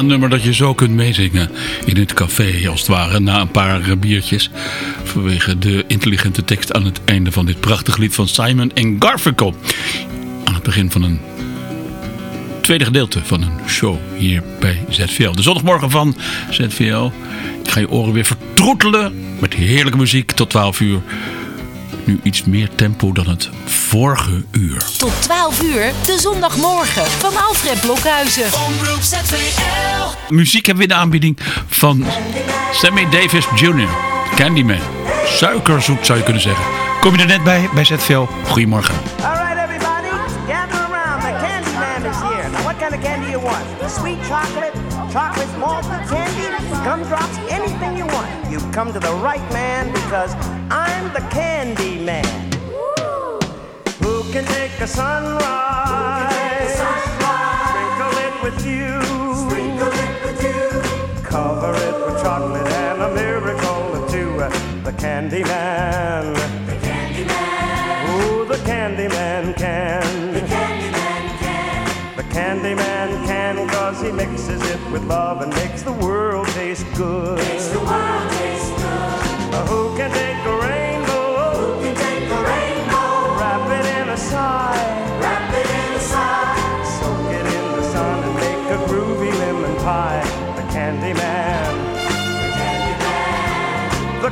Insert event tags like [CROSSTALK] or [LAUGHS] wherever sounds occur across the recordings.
Een nummer dat je zo kunt meezingen in het café als het ware na een paar eh, biertjes. Vanwege de intelligente tekst aan het einde van dit prachtige lied van Simon en Garfunkel. Aan het begin van een tweede gedeelte van een show hier bij ZVL. De zondagmorgen van ZVL. Ik ga je oren weer vertroetelen met heerlijke muziek tot 12 uur. Nu iets meer tempo dan het vorige uur. Tot 12 uur, de zondagmorgen van Alfred Blokhuizen. Omroep ZVL. Muziek hebben we in de aanbieding van Sammy Davis Jr. Candyman. Suikerzoet zou je kunnen zeggen. Kom je er net bij, bij ZVL? Goedemorgen. All right, everybody, gather around. The candy man is here. Now, what kind of candy you want? Sweet chocolate, chocolate malted candy, gumdrops, anything you want. You've come to the right man because I'm the candy man. Can take a sunrise? Sprinkle it with you. Cover it with chocolate and a miracle or two. The candy man. Ooh, the Candyman can. The Candyman can. The Candyman can, cause he mixes it with love and makes the world taste good. Makes the world taste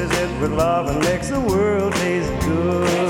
Mixes it with love and makes the world taste good.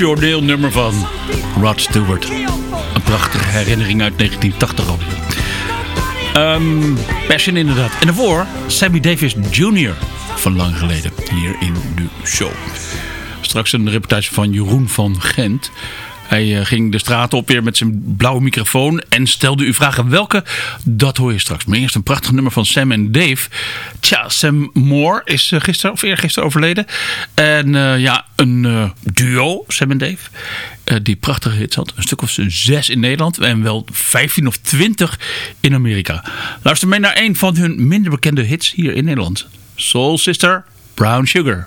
emotioneel nummer van Rod Stewart. Een prachtige herinnering uit 1980 al. Ehm, passion inderdaad. En daarvoor Sammy Davis Jr. van lang geleden hier in de show. Straks een reportage van Jeroen van Gent. Hij eh, ging de straat op weer met zijn blauwe microfoon en stelde u vragen welke. Dat hoor je straks. Maar eerst een prachtig nummer van Sam en Dave. Tja, Sam Moore is eh, gisteren of eergisteren overleden. En eh, ja, een eh, duo, Sam en Dave. Die prachtige hits had. Een stuk of zes in Nederland. En wel 15 of 20 in Amerika. Luister mee naar een van hun minder bekende hits hier in Nederland. Soul Sister, Brown Sugar.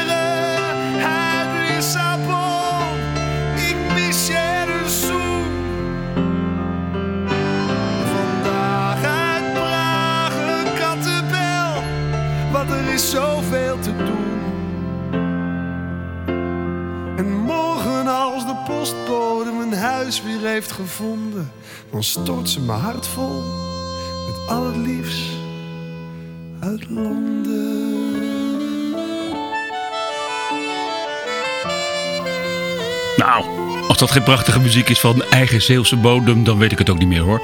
mijn huis weer heeft gevonden, dan stort ze mijn hart vol met al het liefst uit Londen. Nou, als dat geen prachtige muziek is van eigen Zeeuwse bodem, dan weet ik het ook niet meer hoor.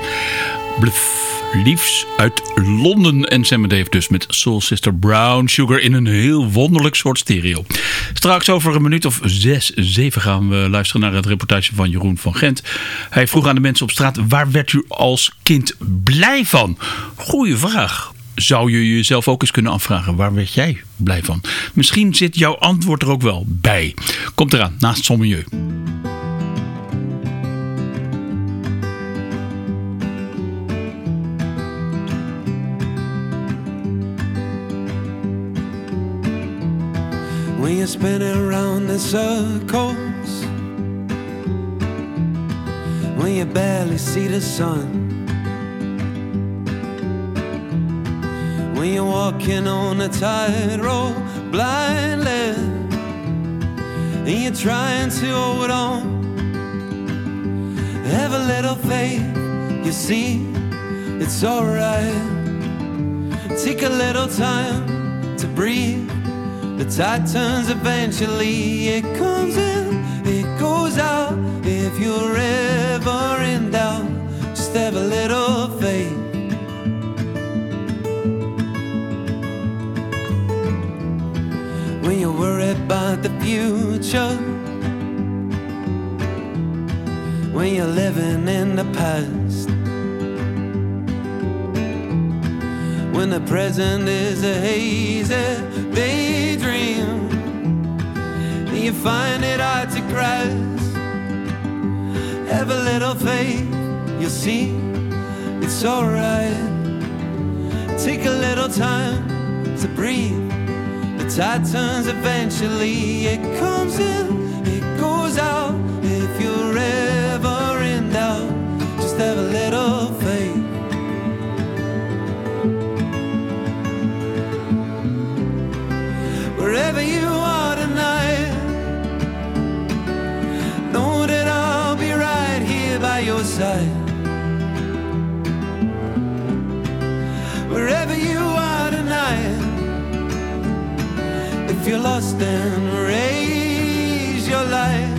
Liefs uit Londen. En Sam Dave dus met Soul Sister Brown Sugar in een heel wonderlijk soort stereo. Straks over een minuut of zes, zeven gaan we luisteren naar het reportage van Jeroen van Gent. Hij vroeg aan de mensen op straat, waar werd u als kind blij van? Goeie vraag. Zou je jezelf ook eens kunnen afvragen, waar werd jij blij van? Misschien zit jouw antwoord er ook wel bij. Komt eraan, naast Sommelieu. Spinning around in circles, when you barely see the sun, when you're walking on a tightrope blindly, and you're trying to hold on. Have a little faith, you see, it's alright. Take a little time to breathe. The tide turns eventually, it comes in, it goes out. If you're ever in doubt, just have a little faith. When you're worried about the future, when you're living in the past, when the present is a hazy daydream. And you find it hard to grasp. Have a little faith, you'll see it's alright. Take a little time to breathe. The tide turns eventually. It comes in, it goes out. If you're ever in doubt, just have a little Wherever you are tonight, if you're lost, then raise your light.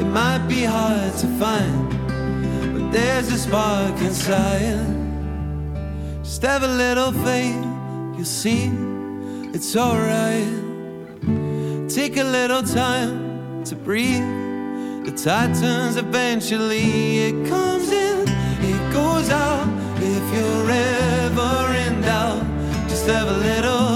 It might be hard to find, but there's a spark inside. Just have a little faith, you'll see it's alright. Take a little time to breathe. The tide turns eventually, it comes in, it goes out. If you're ever in doubt, just have a little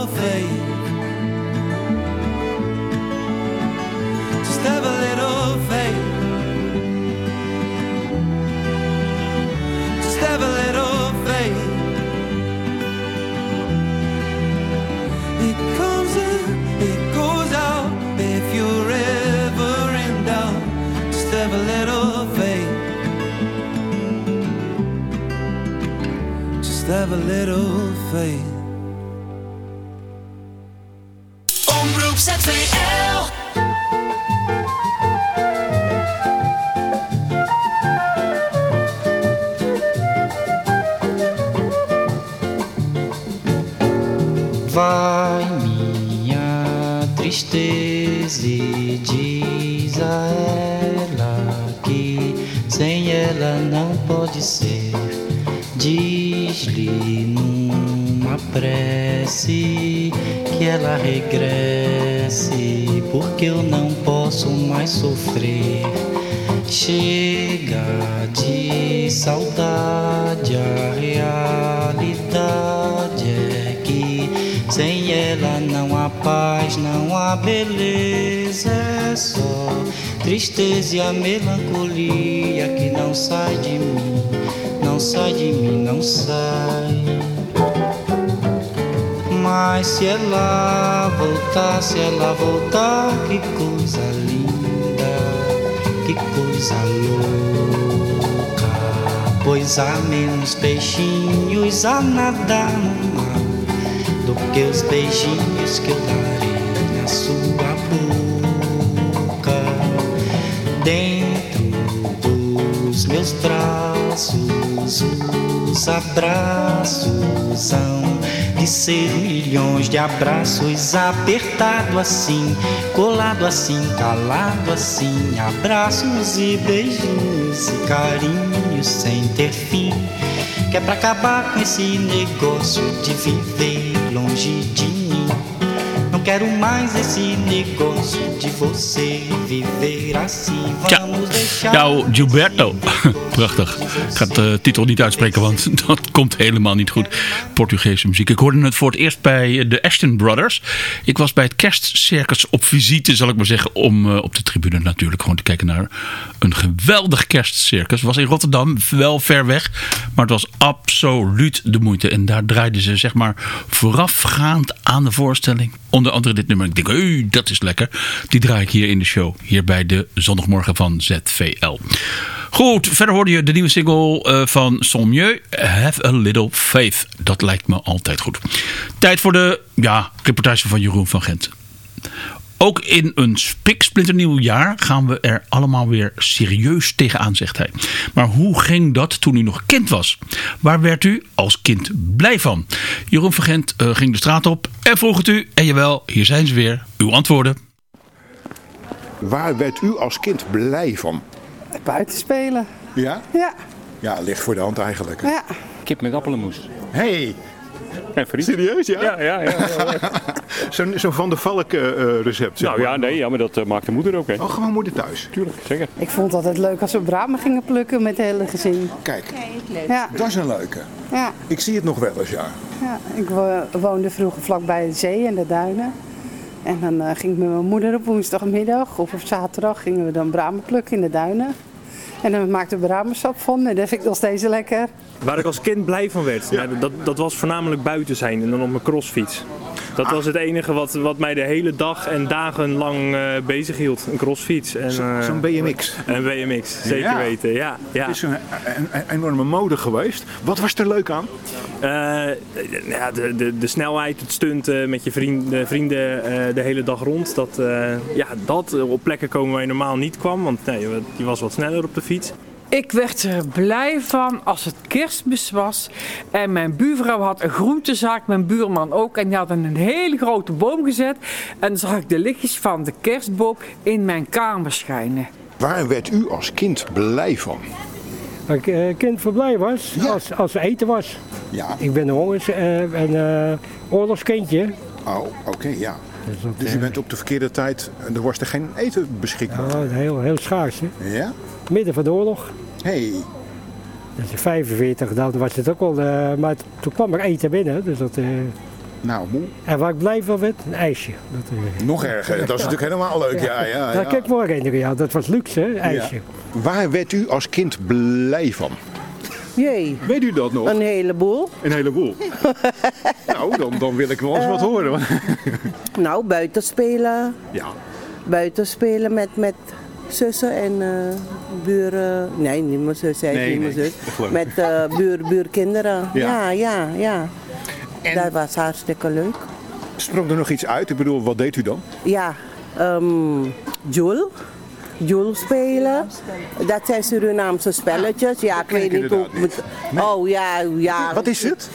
little faith. Omroep ZVL. Vai minha tristeza e diz a ela que sem ela não pode ser. Numa prece que ela regresse, porque eu não posso mais sofrer. Chega de saudade, a realidade é que sem ela não há paz, não há beleza, é só tristeza e a melancolia que não sai de mim, não sai de mim, não sai. Mas se ela voltar, se ela voltar, que coisa linda, que coisa louca. Pois há menos peixinhos a nadar no mar do que os beijinhos que eu darei na sua boca. Dentro dos meus braços, os abraços hão de ser milhões de abraços apertado assim, colado assim, calado assim, abraços e beijinhos e carinhos sem ter fim. Que é pra acabar com esse negócio de viver longe de mim. Quero mais esse negócio de você viver assim. Tja, Vamos deixar. nou Gilberto. [LAUGHS] Prachtig. Ik ga de titel niet uitspreken, want [LAUGHS] dat komt helemaal niet goed. Portugese muziek. Ik hoorde het voor het eerst bij de Ashton Brothers. Ik was bij het kerstcircus op visite, zal ik maar zeggen. Om eh, op de tribune natuurlijk gewoon te kijken naar een geweldig kerstcircus. Was in Rotterdam, wel ver weg. Maar het was absoluut de moeite. En daar draaiden ze zeg maar voorafgaand aan de voorstelling. Onder andere dit nummer. Ik denk, hey, dat is lekker. Die draai ik hier in de show. Hier bij de zondagmorgen van ZVL. Goed, verder hoorde je de nieuwe single eh, van Son Mieux, Have a Little Faith. Dat lijkt me altijd goed. Tijd voor de ja, reportage van Jeroen van Gent. Ook in een spiksplinternieuw jaar gaan we er allemaal weer serieus tegenaan, zegt hij. Maar hoe ging dat toen u nog kind was? Waar werd u als kind blij van? Jeroen van Gent eh, ging de straat op en vroeg het u. En jawel, hier zijn ze weer. Uw antwoorden. Waar werd u als kind blij van? Buiten spelen. Ja? Ja. Ja, ligt voor de hand eigenlijk. Ja. Kip met appelmoes. Hey, En friet. serieus ja? Ja, ja, ja. ja, ja. [LAUGHS] Zo'n zo Van der Valk eh, eh, recept. zeg nou ja, maar. nee, ja, maar dat eh, maakt de moeder ook, hè. Oh, gewoon moeder thuis. Tuurlijk, zeker. Ik vond het altijd leuk als we bramen gingen plukken met het hele gezin. Kijk, Ja, dat is een leuke. ja. Ik zie het nog wel eens, ja. Ja, ik wo- woonde vroeger vlakbij de zee en de duinen. En dan ging ik met mijn moeder op woensdagmiddag of op zaterdag gingen we dan bramen plukken in de duinen. En dan maakten we bramensap van en dat vind ik nog steeds lekker. Waar ik als kind blij van werd, nou, dat, dat was voornamelijk buiten zijn en dan op mijn crossfiets. Dat was het enige wat, wat mij de hele dag en dagen lang eh, bezig hield. Een crossfiets. En, eh, Zo'n BMX. Een BMX, zeker Ja. weten. Ja, ja. Het is een, een- een enorme mode geweest. Wat was er leuk aan? Eh, ja, de, de, de snelheid, het stunten met je vrienden, vrienden de hele dag rond. Dat, ja, dat op plekken komen waar je normaal niet kwam. Want nee, je was wat sneller op de fiets. Ik werd er blij van als het kerstmis was en mijn buurvrouw had een groentezaak, mijn buurman ook. En die hadden een hele grote boom gezet en dan zag ik de lichtjes van de kerstboom in mijn kamer schijnen. Waar werd u als kind blij van? Waar ik eh, kind voor blij was, als, als er eten was. Ja. Ik ben een hongers eh, en eh, oorlogskindje. Oh, oké, ja. dat, Dus u bent op de verkeerde tijd, en er was er geen eten beschikbaar. Oh, heel, heel schaars. Hè? Ja? Midden van de oorlog. Hey. Dat is 45, dan was het ook al. eh, maar toen kwam er eten binnen. Dus dat, eh, Nou, moe. en waar ik blij van werd, een ijsje. Dat, eh, Nog erger. Dat is natuurlijk helemaal leuk. Ja, ja, Dat ja. kan ik me herinneren, ja. Dat was luxe, hè, ijsje. Ja. Waar werd u als kind blij van? Jee. Weet u dat nog? Een heleboel. Een heleboel. [LAUGHS] nou, dan, dan wil ik wel eens wat horen. Nou, buiten spelen. Ja. Buiten spelen met, met zussen en eh, buren. Nee, niet mijn zus, zij is Nee, niet nee, mijn zus. Met eh, buur, buurkinderen. Ja. Ja, ja, ja. Dat was hartstikke leuk. Sprong er nog iets uit? Ik bedoel, wat deed u dan? Ja, ehm Joel. Joel spelen. Dat zijn Surinaamse spelletjes. Ja, ik weet niet hoe. Oh ja, ja. Wat is het?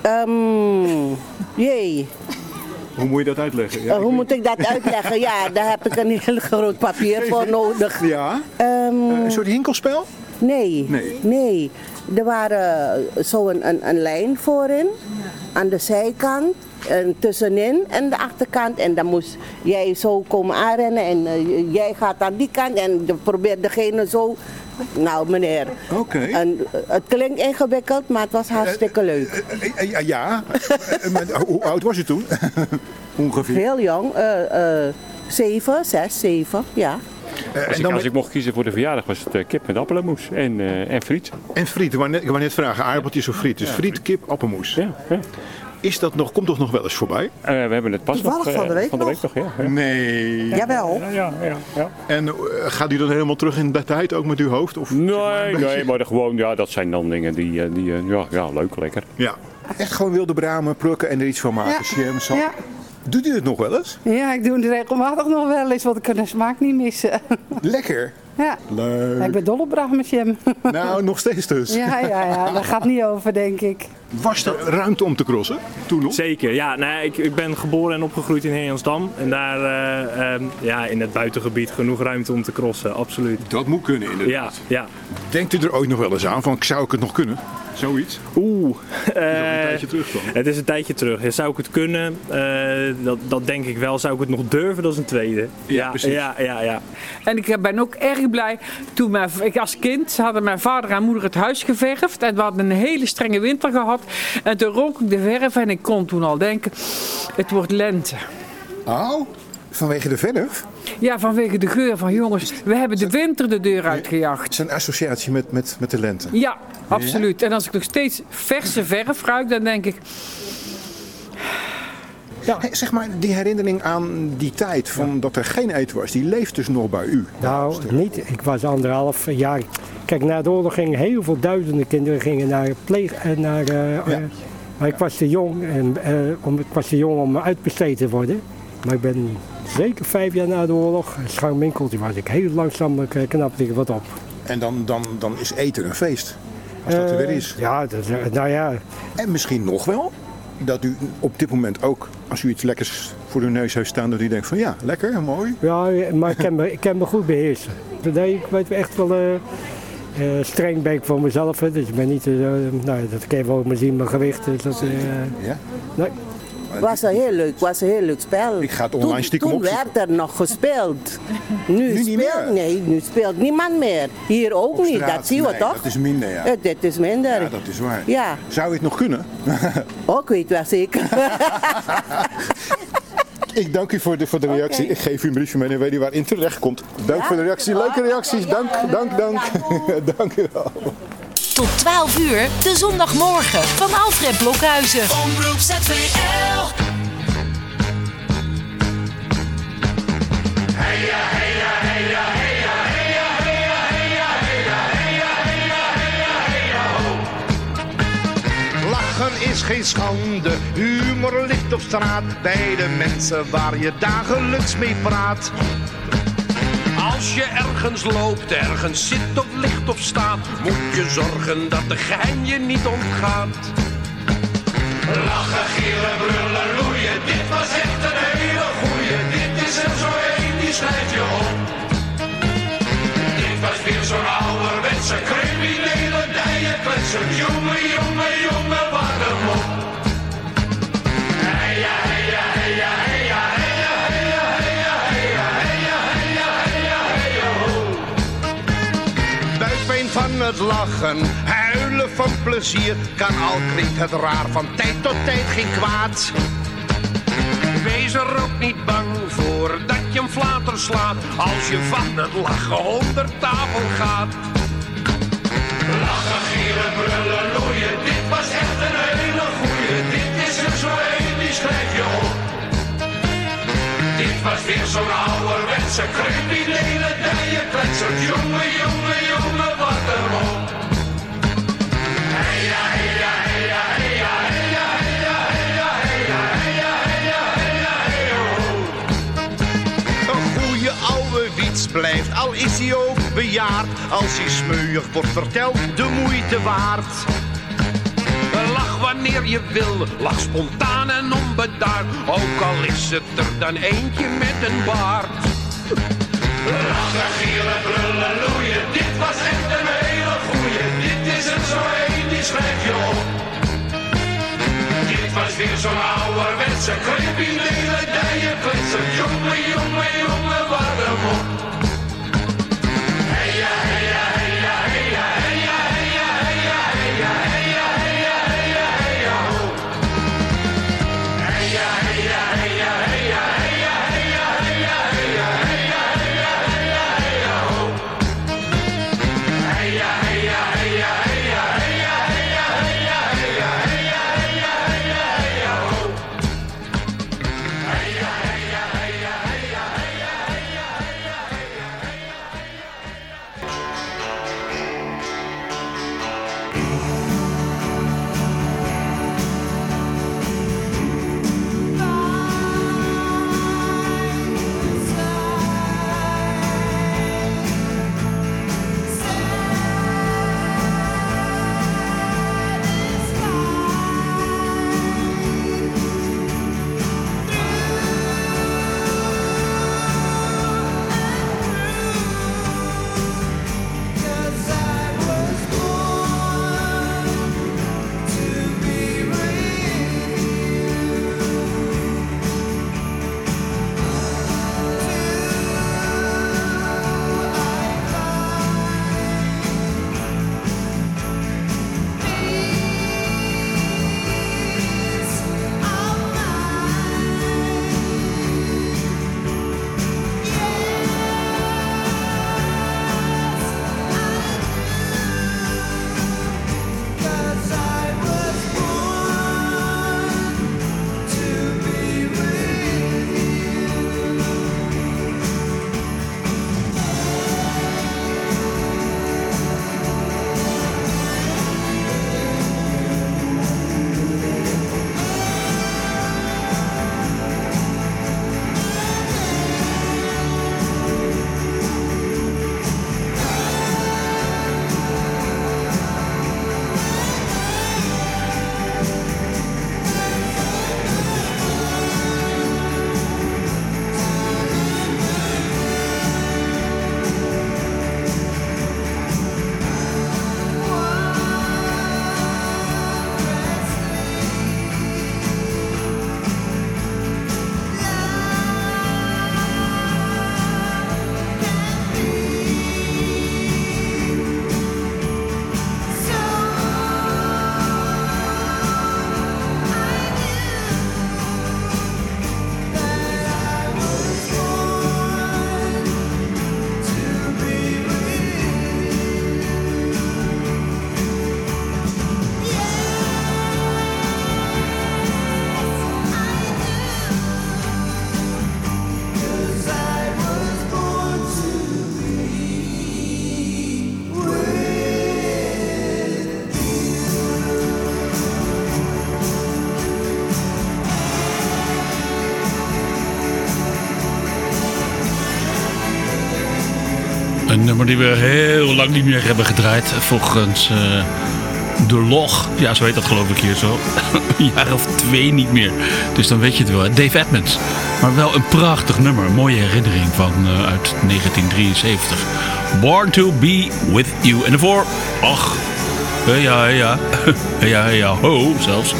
Ehm jee. Hoe moet je dat uitleggen? Eh, hoe moet ik dat uitleggen? Ja, daar heb ik een heel groot papier voor nodig. Ja? een soort hinkelspel? Nee, Nee. nee. Er waren zo een, een, een lijn voorin, aan de zijkant, tussenin en de achterkant. En dan moest jij zo komen aanrennen en eh, jij gaat aan die kant en dan probeert degene zo. Nou meneer, Oké. En, eh, het klinkt ingewikkeld, maar het was hartstikke leuk. Eh, eh, Ja. Eh, maar hoe oud was u toen? [LAUGHS] Ongeveer. Heel jong, eh, eh, zeven, zes, zeven, ja. Als, ik, als ik mocht kiezen voor de verjaardag was het eh, kip met appelmoes en, eh, en friet. En friet, ik wou net, ik wou net vragen, aardappeltjes of friet. Dus friet, kip, appelmoes. Ja, ja. Is dat nog, komt toch nog wel eens voorbij? Eh, we hebben het pas nog van de eh, week van de nog. week nog. Ja, ja. Nee. Jawel. Ja, ja, ja, ja. En eh, gaat u dan helemaal terug in de tijd ook met uw hoofd? Of, Nee, beetje- nee, maar gewoon, ja, dat zijn dan dingen die, die ja, ja, leuk, lekker. Ja. Echt gewoon wilde bramen, plukken en er iets van maken. Ja. Jam, sap. Ja. Doet u het nog wel eens? Ja, ik doe het regelmatig nog wel eens, want ik kan de smaak niet missen. [LAUGHS] Lekker. Ja, Leuk. ik ben dol op brahmesjam. [LAUGHS] Nou, nog steeds dus. Ja, ja, ja, [LAUGHS] daar gaat niet over, denk ik. Was er ruimte om te crossen? Toen nog? Zeker, ja. Nou, ik, ik ben geboren en opgegroeid in Heejansdam. En daar eh, ehm, ja, in het buitengebied genoeg ruimte om te crossen, absoluut. Dat moet kunnen inderdaad. Ja, ja. Denkt u er ooit nog wel eens aan van, zou ik het nog kunnen? Zoiets? Oeh. een eh, tijdje terug dan. Het is een tijdje terug. Ja, zou ik het kunnen? Eh, dat, dat denk ik wel. Zou ik het nog durven? Dat is een tweede. Ja, precies. Ja, ja, ja. En ik ben ook erg blij. Toen mijn, ik als kind hadden mijn vader en moeder het huis geverfd. En we hadden een hele strenge winter gehad. En toen rook ik de verf en ik kon toen al denken, het wordt lente. Oh, vanwege de verf? Ja, vanwege de geur van jongens, we hebben de winter de deur uitgejaagd. Het is een associatie met, met, met de lente. Ja, absoluut. En als ik nog steeds verse verf ruik, dan denk ik, Hey, zeg maar, die herinnering aan die tijd van dat er geen eten was, die leeft dus nog bij u. Nou, niet. Ik was anderhalf jaar. Kijk, na de oorlog gingen heel veel duizenden kinderen gingen naar pleeg... eh, Naar, eh, eh, maar ik was te jong, en, om, ik was te jong om uitbesteed te worden. Maar ik ben zeker vijf jaar na de oorlog, een scharminkeltje was ik. Heel langzaam knapte ik wat op. En dan, dan, dan is eten een feest. Als dat er weer is. Ja, dat, nou ja. En misschien nog wel dat u op dit moment ook, als u iets lekkers voor uw neus heeft staan, dat u denkt van ja, lekker, mooi. Ja, maar ik kan me, ik kan me goed beheersen. Nee, ik weet echt wel... eh, streng ben ik voor mezelf, hè. dus ik ben niet, eh, nou, dat kan je wel maar zien, mijn gewicht. Dus dat, Ja? nee. Was een heel leuk, was een heel leuk spel. Ik ga het online toen, stiekem Toen opzoeken. werd er nog gespeeld. [LAUGHS] Nu, speelt? Nee, nu speelt niemand meer. Hier ook Op niet, straat, dat zien we nee, toch? Dat is minder, ja. Eh, dit is minder. Ja, dat is waar. Ja, Zou je het nog kunnen? [LAUGHS] ik weet wel zeker. Ik dank u voor de, voor de reactie. Ik geef u een briefje mee en weet u waarin terecht komt. Dank voor de reactie. Leuke reacties. Dank, dank, dank. [LAUGHS] dank u wel. Tot 12 uur, de zondagmorgen van Alfred Blokhuizen. Omroep ZVL. Lachen is geen schande, humor ligt op straat bij de mensen waar je dagelijks mee praat. Als je ergens loopt, ergens zit of ligt of staat, moet je zorgen dat de geheim je niet ontgaat. Lachen, gieren, brullen, loeien. Dit was echt een hele goeie. Dit is er zo één, die schrijf je op. Dit was weer zo'n ouderwetse criminele dijenkletser. Jongen, jongen, jongen, lachen, huilen van plezier. Kan al klinkt het raar, van tijd tot tijd geen kwaad. Wees er ook niet bang voor dat je een flater slaat, als je van het lachen onder tafel gaat. Lachen, gieren, brullen, loeien. Dit was echt een hele goeie. Dit is er zo één, die schrijf je op. Dit was weer zo'n ouderwetse criminele dijenkletser. Jongen, jongen, jongen, wat een mop. Blijft, al is hij ook bejaard. Als hij smeuig wordt verteld, de moeite waard. Lach wanneer je wil, lach spontaan en onbedaard, ook al is het er dan eentje met een baard. Lachen, gieren, brullen, loeien. Dit was echt een hele goeie. Dit is er zo één, die schrijf je op. Dit was weer zo'n ouderwetse criminele dijenkletser. Jongen, jongen, jongen, wat een mop. Die we heel lang niet meer hebben gedraaid. Volgens eh, de log. Ja, zo heet dat geloof ik hier zo. [LAUGHS] Een jaar of twee niet meer. Dus dan weet je het wel. Dave Edmonds. Maar wel een prachtig nummer. Mooie herinnering van eh, uit 1973. Born to be with you. En daarvoor, ach, ja, ja, ja, [LAUGHS] ja, ho zelfs.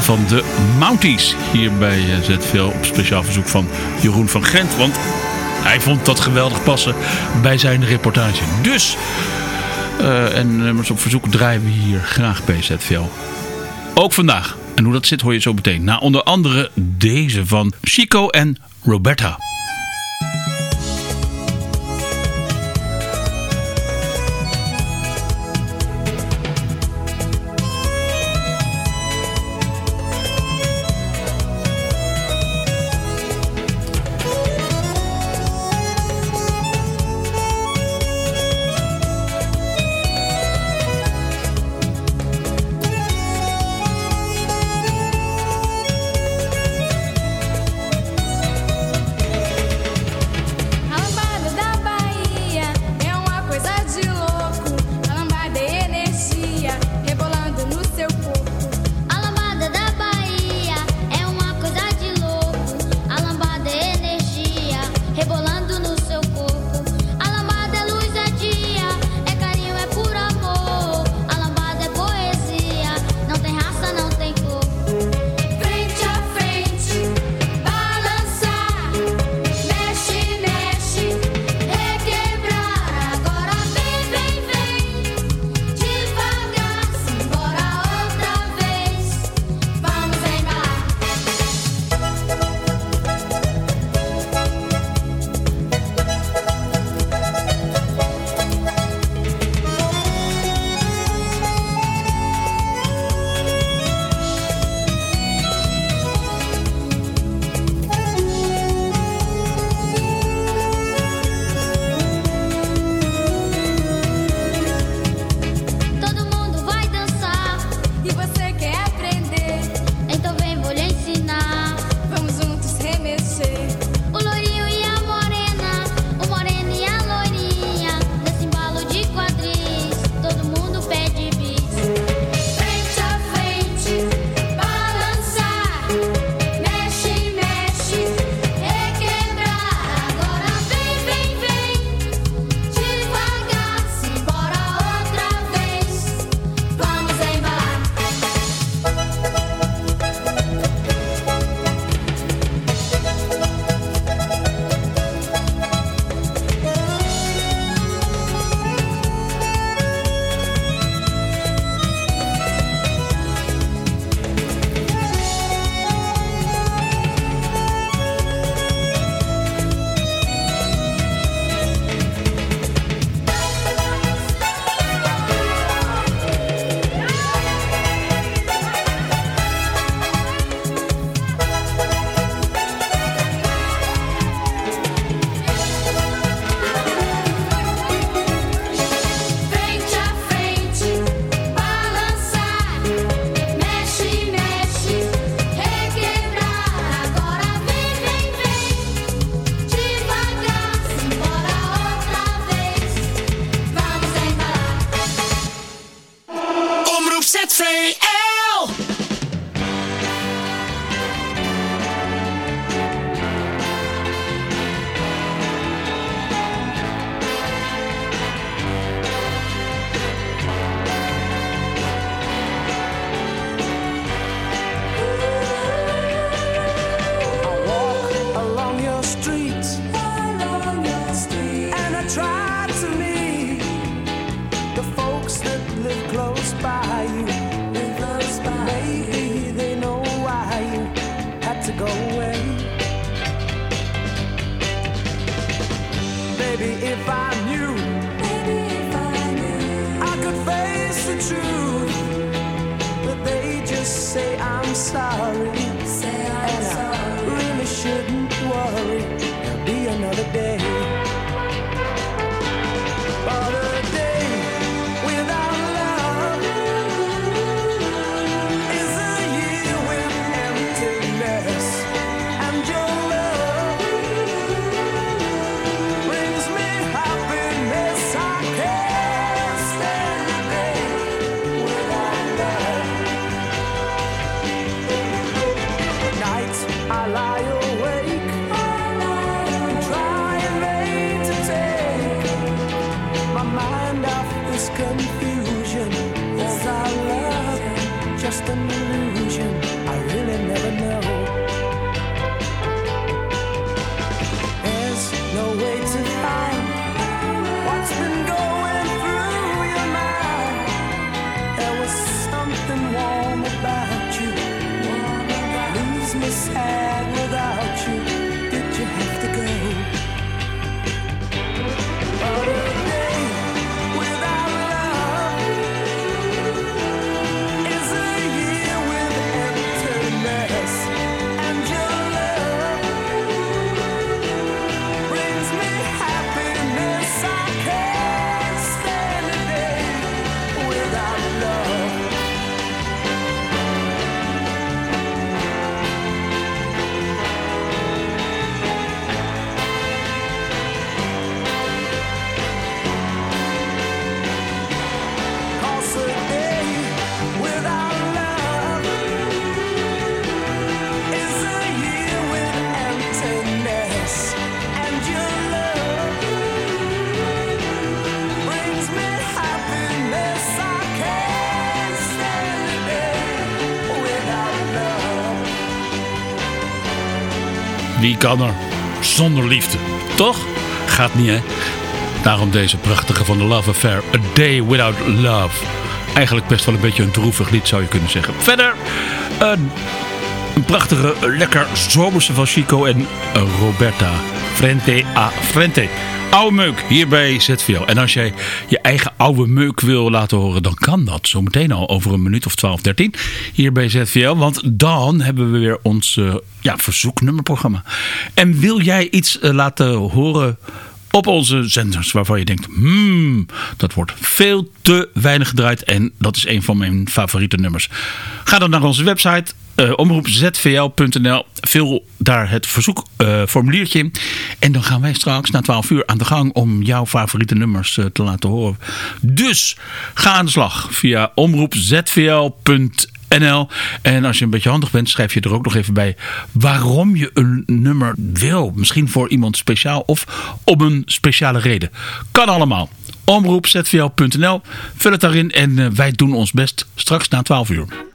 Van de Mounties. Hier bij eh, ZVL op speciaal verzoek van Jeroen van Gent. Want hij vond dat geweldig passen bij zijn reportage. Dus, eh, en nummers op verzoek draaien we hier graag bij ZVL. Ook vandaag. En hoe dat zit hoor je zo meteen. Na onder andere deze van Chico en Roberta. Kan er zonder liefde? Toch? Gaat niet, hè? Daarom deze prachtige van de Love Affair. A Day Without Love. Eigenlijk best wel een beetje een droevig lied, zou je kunnen zeggen. Verder een, een prachtige, lekker zomerse van Chico en Roberta. Frente a Frente. Oude meuk hier bij ZVL. En als jij je eigen oude meuk wil laten horen, dan kan dat zometeen al over een minuut of 12, 13 hier bij ZVL. Want dan hebben we weer ons eh, ja, verzoeknummerprogramma. En wil jij iets eh, laten horen op onze zenders waarvan je denkt, hmm, dat wordt veel te weinig gedraaid en dat is een van mijn favoriete nummers. Ga dan naar onze website eh omroepzvl.nl, vul daar het verzoekformuliertje in en dan gaan wij straks na 12 uur aan de gang om jouw favoriete nummers eh, te laten horen. Dus ga aan de slag via omroepzvl.nl en als je een beetje handig bent, schrijf je er ook nog even bij waarom je een nummer wil. Misschien voor iemand speciaal of om een speciale reden. Kan allemaal. Omroepzvl.nl. Vul het daarin en eh, wij doen ons best straks na 12 uur.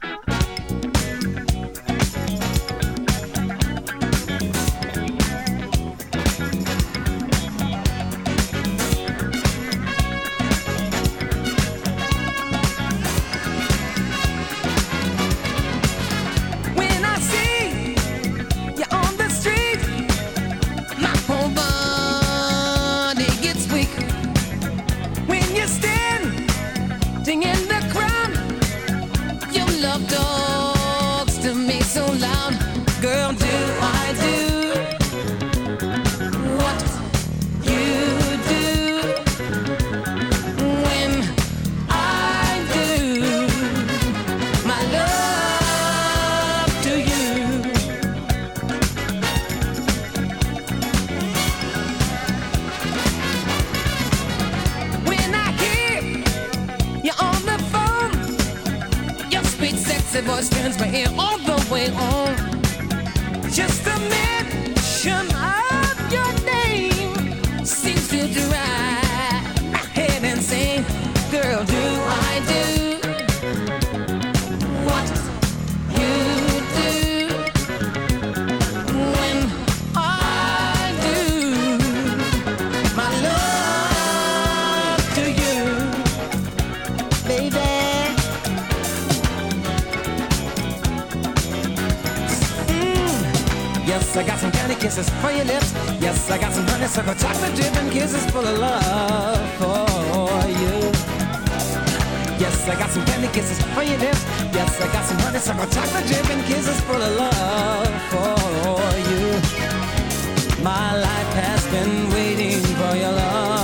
Kisses for your lips. Yes, I got some honeysuckle chocolate dripping kisses full of love for you. My life has been waiting for your love.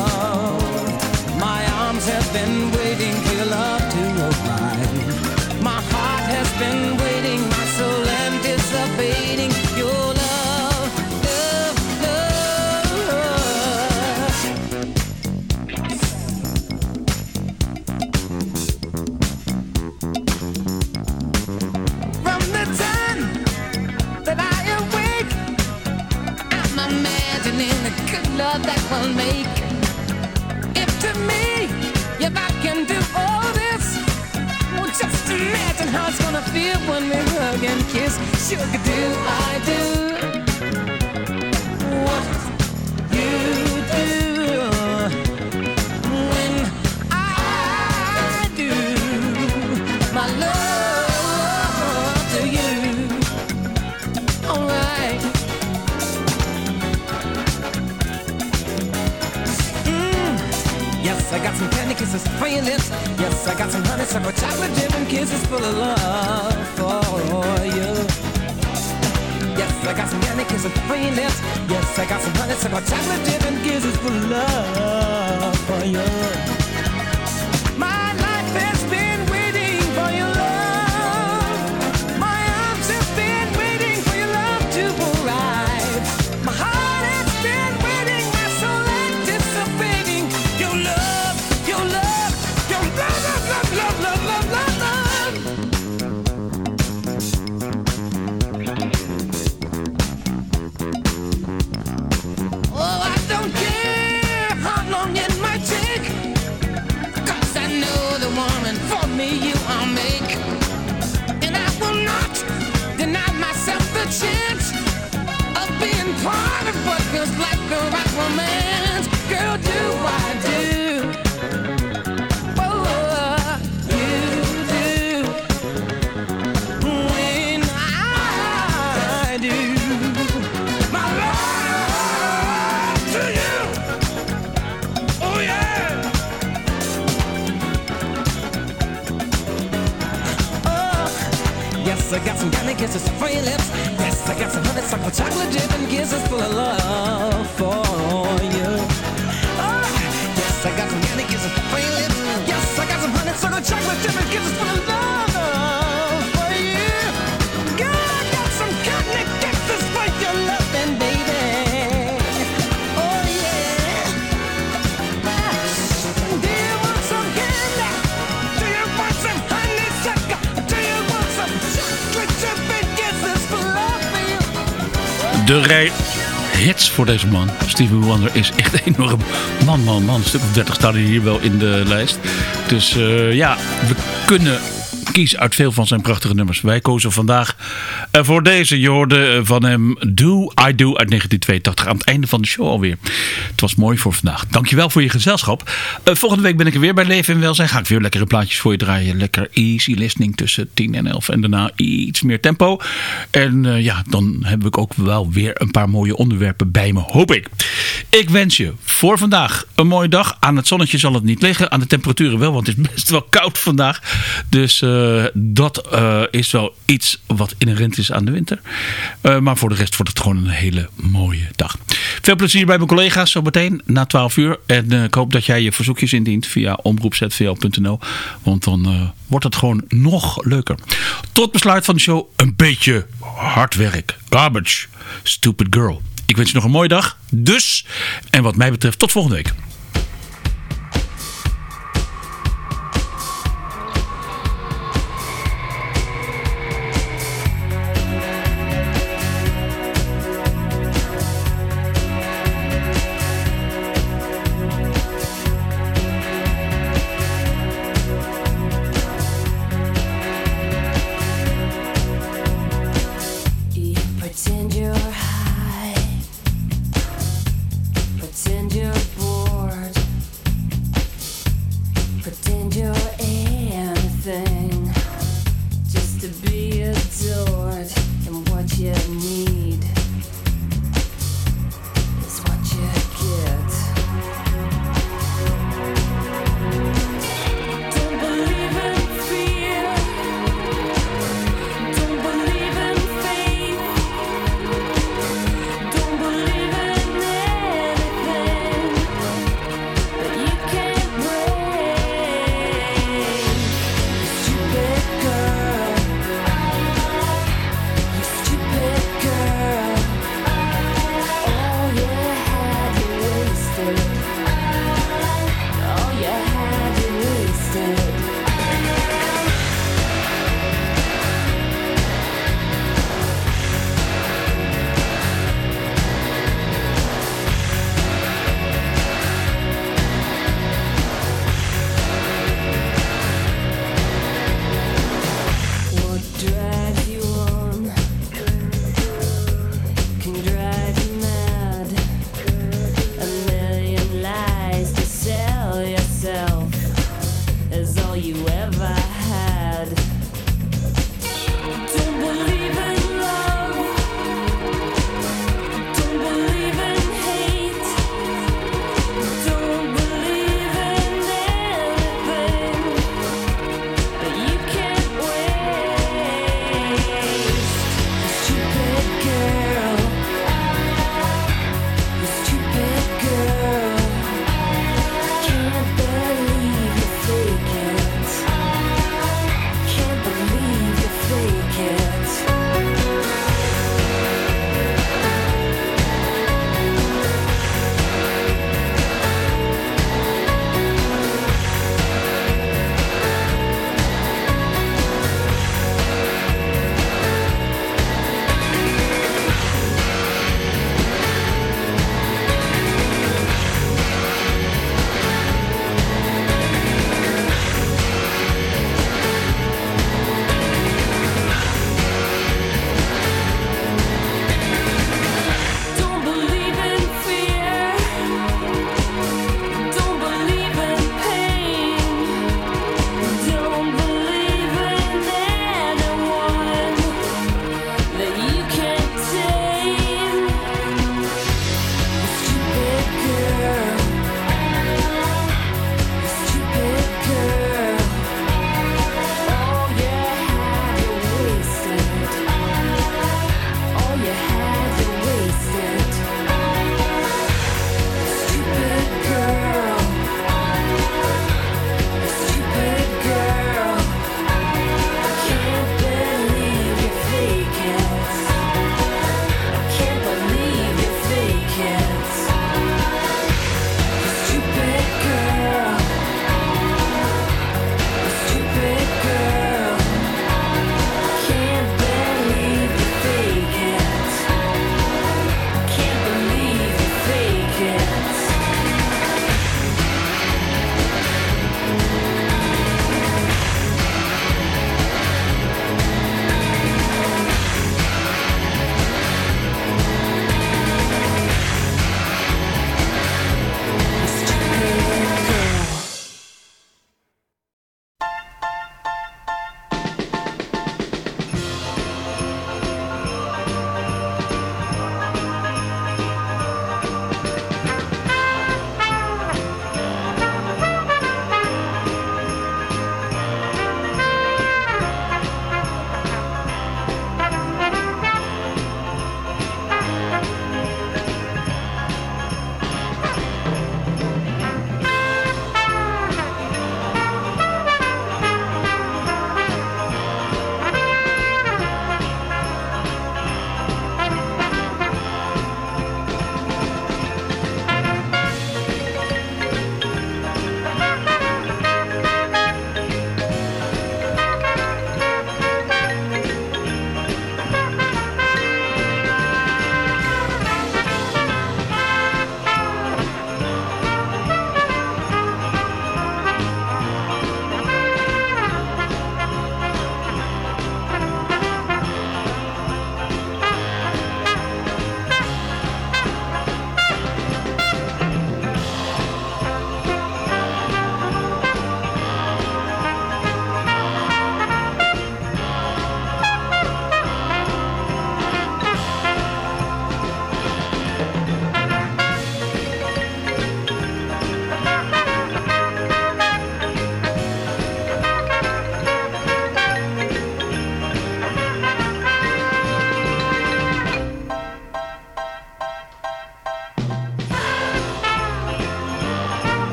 Do all this, just imagine how it's gonna feel when we hug and kiss. Sugar, do I do kisses your lips. Yes, I got some honeysuckle chocolate dip and kisses full of love for you. Yes, I got some candy kisses your lips. Yes, I got some honeysuckle chocolate dip and kisses full of love for you. Kisses for your lips. Yes, I got some honeysuckle chocolate dip and kisses full of love for De rij hits voor deze man. Stevie Wonder is echt enorm. Man, man, man. Een stuk of 30 staan hier wel in de lijst. Dus eh, ja, we kunnen kiezen uit veel van zijn prachtige nummers. Wij kozen vandaag eh, voor deze. Je hoorde eh, van hem Do I Do uit 1982. Aan het einde van de show alweer. Het was mooi voor vandaag. Dankjewel voor je gezelschap. Eh, volgende week ben ik er weer bij Leven en Welzijn. Ga ik weer lekkere plaatjes voor je draaien. Lekker easy listening tussen 10 en 11. En daarna iets meer tempo. En ja, dan heb ik ook wel weer een paar mooie onderwerpen bij me. Hoop ik. Ik wens je voor vandaag een mooie dag. Aan het zonnetje zal het niet liggen. Aan de temperaturen wel, want het is best wel koud vandaag. Dus eh, dat eh, is wel iets wat inherent is aan de winter. Eh, maar voor de rest wordt het gewoon een hele mooie dag. Veel plezier bij mijn collega's zo meteen na 12 uur. En ik hoop dat jij je verzoekjes indient via omroepzvl.nl. Want dan wordt het gewoon nog leuker. Tot besluit van de show een beetje hard werk. Garbage. Stupid girl. Ik wens je nog een mooie dag. Dus, en wat mij betreft, tot volgende week.